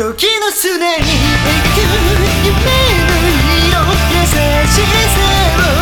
時の砂に行く夢の色優しさを